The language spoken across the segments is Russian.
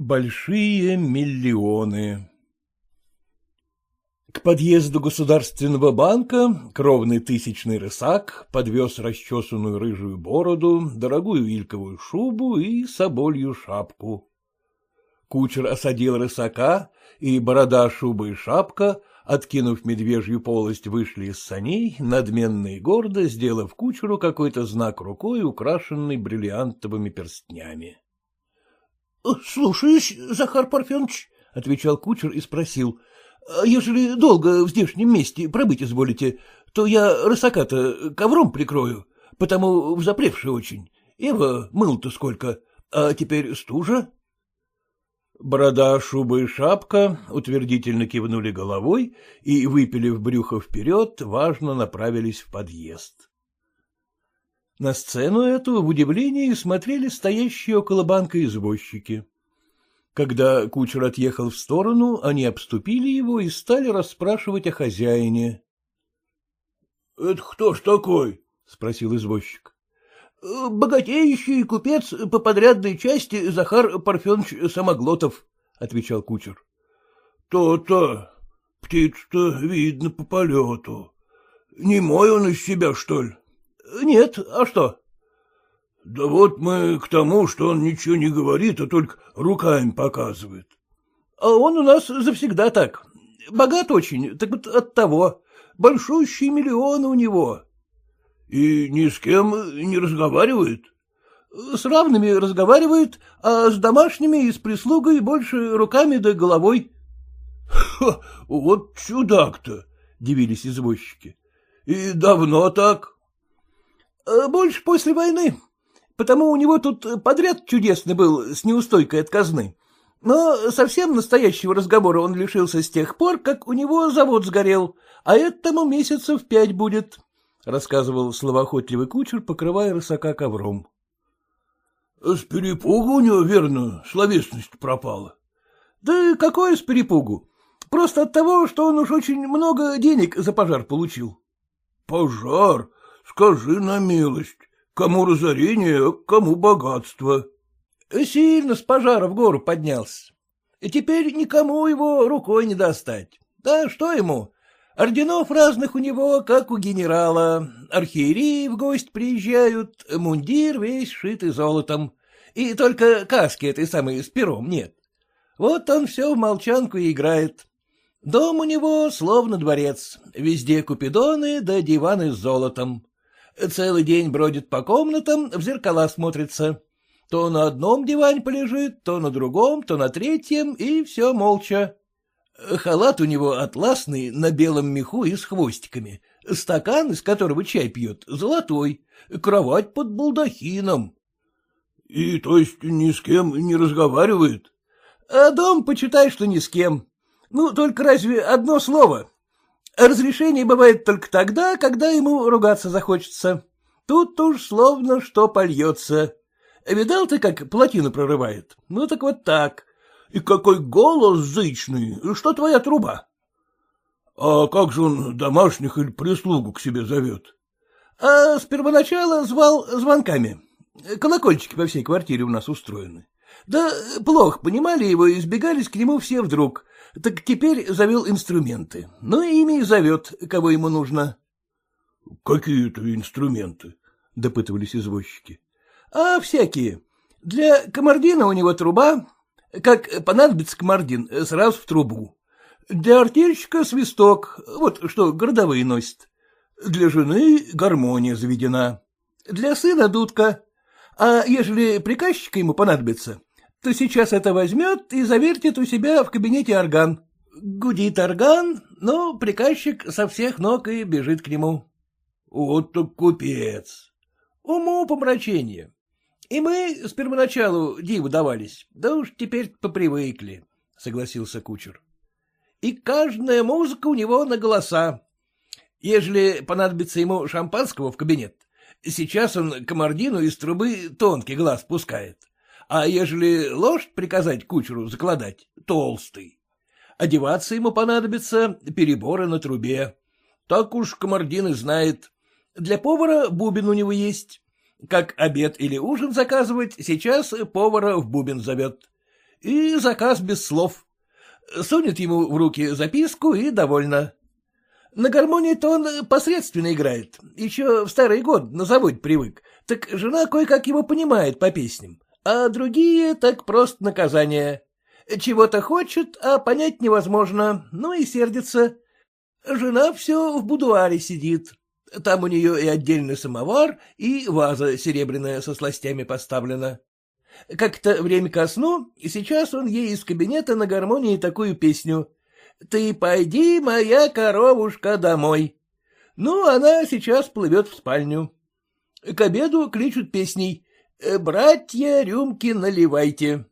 Большие миллионы К подъезду Государственного банка кровный тысячный рысак подвез расчесанную рыжую бороду, дорогую ильковую шубу и соболью шапку. Кучер осадил рысака, и борода, шуба и шапка, откинув медвежью полость, вышли из саней, надменно и гордо сделав кучеру какой-то знак рукой, украшенный бриллиантовыми перстнями. — Слушаюсь, Захар Парфенович, — отвечал кучер и спросил. — Ежели долго в здешнем месте пробыть изволите, то я рысака-то ковром прикрою, потому взапревший очень. Эва мыл-то сколько, а теперь стужа. Борода, шуба и шапка утвердительно кивнули головой и, выпилив брюхо вперед, важно направились в подъезд. На сцену эту в удивлении смотрели стоящие около банка извозчики. Когда кучер отъехал в сторону, они обступили его и стали расспрашивать о хозяине. — Это кто ж такой? — спросил извозчик. — Богатеющий купец по подрядной части Захар Парфенович Самоглотов, — отвечал кучер. То — То-то. Птиц-то видно по полету. Не мой он из себя, что ли? — Нет, а что? — Да вот мы к тому, что он ничего не говорит, а только руками показывает. — А он у нас завсегда так. Богат очень, так вот от того. Большущие миллионы у него. — И ни с кем не разговаривает? — С равными разговаривает, а с домашними и с прислугой больше руками да головой. — Вот чудак-то! — дивились извозчики. — И давно так? Э, — Больше после войны. Потому у него тут подряд чудесный был с неустойкой от казны. Но совсем настоящего разговора он лишился с тех пор, как у него завод сгорел, а этому месяцев пять будет, — рассказывал словоохотливый кучер, покрывая рысака ковром. — С перепугу у него, верно, словесность пропала. — Да какое с перепугу? Просто от того, что он уж очень много денег за пожар получил. — Пожар? Скажи на милость, кому разорение, кому богатство. Сильно с пожара в гору поднялся. И теперь никому его рукой не достать. Да что ему? Орденов разных у него, как у генерала. Архиереи в гость приезжают, мундир весь шитый золотом. И только каски этой самой с пером нет. Вот он все в молчанку и играет. Дом у него словно дворец, везде купидоны да диваны с золотом. Целый день бродит по комнатам, в зеркала смотрится. То на одном диване полежит, то на другом, то на третьем, и все молча. Халат у него атласный, на белом меху и с хвостиками. Стакан, из которого чай пьет, золотой. Кровать под балдахином. — И то есть ни с кем не разговаривает? — А дом, почитай, что ни с кем. Ну, только разве одно слово? Разрешение бывает только тогда, когда ему ругаться захочется. Тут уж словно что польется. Видал ты, как плотину прорывает? Ну так вот так. И какой голос зычный, что твоя труба? А как же он домашних или прислугу к себе зовет? А с первоначала звал звонками. Колокольчики по всей квартире у нас устроены. Да плохо понимали его и избегались к нему все вдруг, так теперь завел инструменты. Ну, ими и зовет, кого ему нужно. — Какие это инструменты? — допытывались извозчики. — А всякие. Для комардина у него труба. Как понадобится комардин, сразу в трубу. Для артельщика свисток, вот что городовые носят. Для жены гармония заведена. Для сына дудка. А ежели приказчика ему понадобится, то сейчас это возьмет и завертит у себя в кабинете орган. Гудит орган, но приказчик со всех ног и бежит к нему. Вот так купец. Уму помрачение. И мы с первоначалу диву давались, да уж теперь попривыкли, — согласился кучер. И каждая музыка у него на голоса. Ежели понадобится ему шампанского в кабинет, сейчас он комардину из трубы тонкий глаз пускает а ежели лошадь приказать кучеру закладать, толстый. Одеваться ему понадобится переборы на трубе. Так уж комардин и знает. Для повара бубен у него есть. Как обед или ужин заказывать, сейчас повара в бубен зовет. И заказ без слов. Сунет ему в руки записку и довольно. На гармонии-то он посредственно играет. Еще в старый год на заводе привык. Так жена кое-как его понимает по песням. А другие так просто наказание. Чего-то хочет, а понять невозможно, ну и сердится. Жена все в будуаре сидит. Там у нее и отдельный самовар, и ваза серебряная со сластями поставлена. Как-то время ко сну, и сейчас он ей из кабинета на гармонии такую песню. «Ты пойди, моя коровушка, домой». Ну, она сейчас плывет в спальню. К обеду кличут песней «Братья, рюмки наливайте».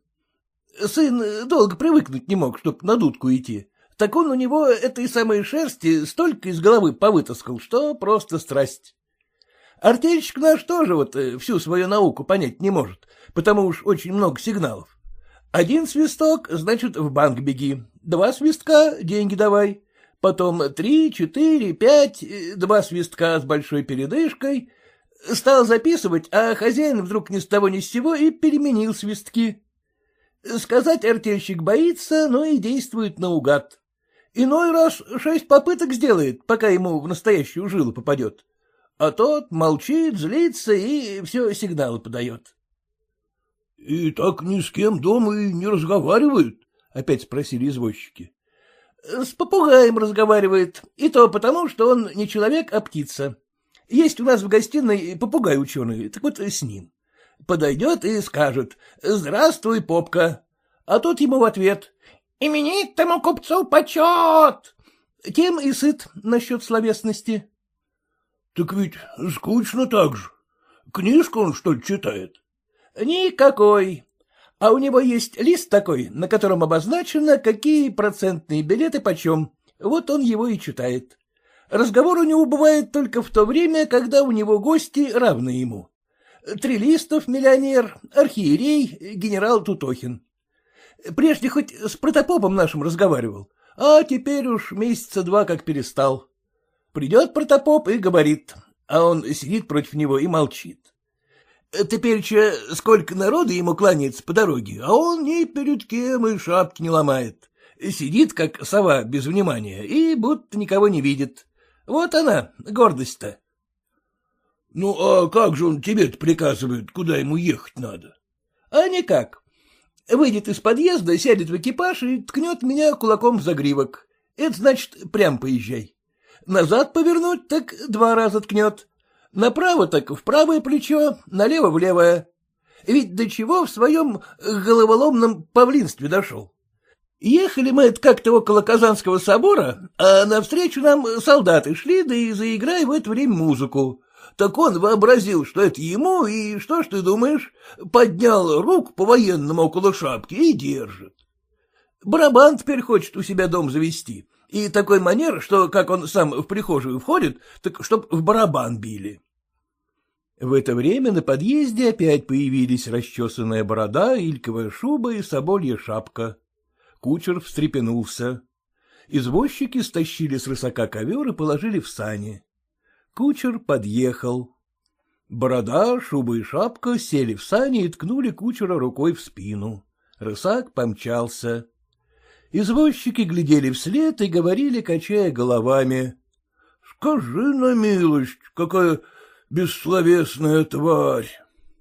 Сын долго привыкнуть не мог, чтоб на дудку идти так он у него этой самой шерсти столько из головы повытаскал, что просто страсть. Артельщик наш тоже вот э, всю свою науку понять не может, потому уж очень много сигналов. Один свисток, значит, в банк беги, два свистка — деньги давай, потом три, четыре, пять, э, два свистка с большой передышкой. Стал записывать, а хозяин вдруг ни с того ни с сего и переменил свистки. Сказать артельщик боится, но и действует наугад. Иной раз шесть попыток сделает, пока ему в настоящую жилу попадет. А тот молчит, злится и все сигналы подает. — И так ни с кем дома и не разговаривают? — опять спросили извозчики. — С попугаем разговаривает, и то потому, что он не человек, а птица. Есть у нас в гостиной попугай ученый, так вот с ним. Подойдет и скажет «Здравствуй, попка», а тот ему в ответ Именитому купцу почет! Тем и сыт насчет словесности. — Так ведь скучно так же. Книжку он, что ли, читает? — Никакой. А у него есть лист такой, на котором обозначено, какие процентные билеты почем. Вот он его и читает. Разговор у него бывает только в то время, когда у него гости равны ему. Трилистов миллионер, архиерей, генерал Тутохин. Прежде хоть с протопопом нашим разговаривал, а теперь уж месяца два как перестал. Придет протопоп и говорит, а он сидит против него и молчит. Теперь че сколько народу ему кланяется по дороге, а он ни перед кем и шапки не ломает. Сидит, как сова, без внимания, и будто никого не видит. Вот она, гордость-то. — Ну, а как же он тебе-то приказывает, куда ему ехать надо? — А никак. Выйдет из подъезда, сядет в экипаж и ткнет меня кулаком в загривок. Это значит, прям поезжай. Назад повернуть, так два раза ткнет. Направо так в правое плечо, налево в левое. Ведь до чего в своем головоломном павлинстве дошел. Ехали мы как-то около Казанского собора, а навстречу нам солдаты шли, да и заиграй в это время музыку. Так он вообразил, что это ему, и что ж ты думаешь, поднял руку по-военному около шапки и держит. Барабан теперь хочет у себя дом завести, и такой манер, что как он сам в прихожую входит, так чтоб в барабан били. В это время на подъезде опять появились расчесанная борода, ильковая шуба и соболья шапка. Кучер встрепенулся. Извозчики стащили с рысака ковер и положили в сани. Кучер подъехал. Борода, шуба и шапка сели в сани и ткнули кучера рукой в спину. Рысак помчался. Извозчики глядели вслед и говорили, качая головами. — Скажи на милость, какая бессловесная тварь!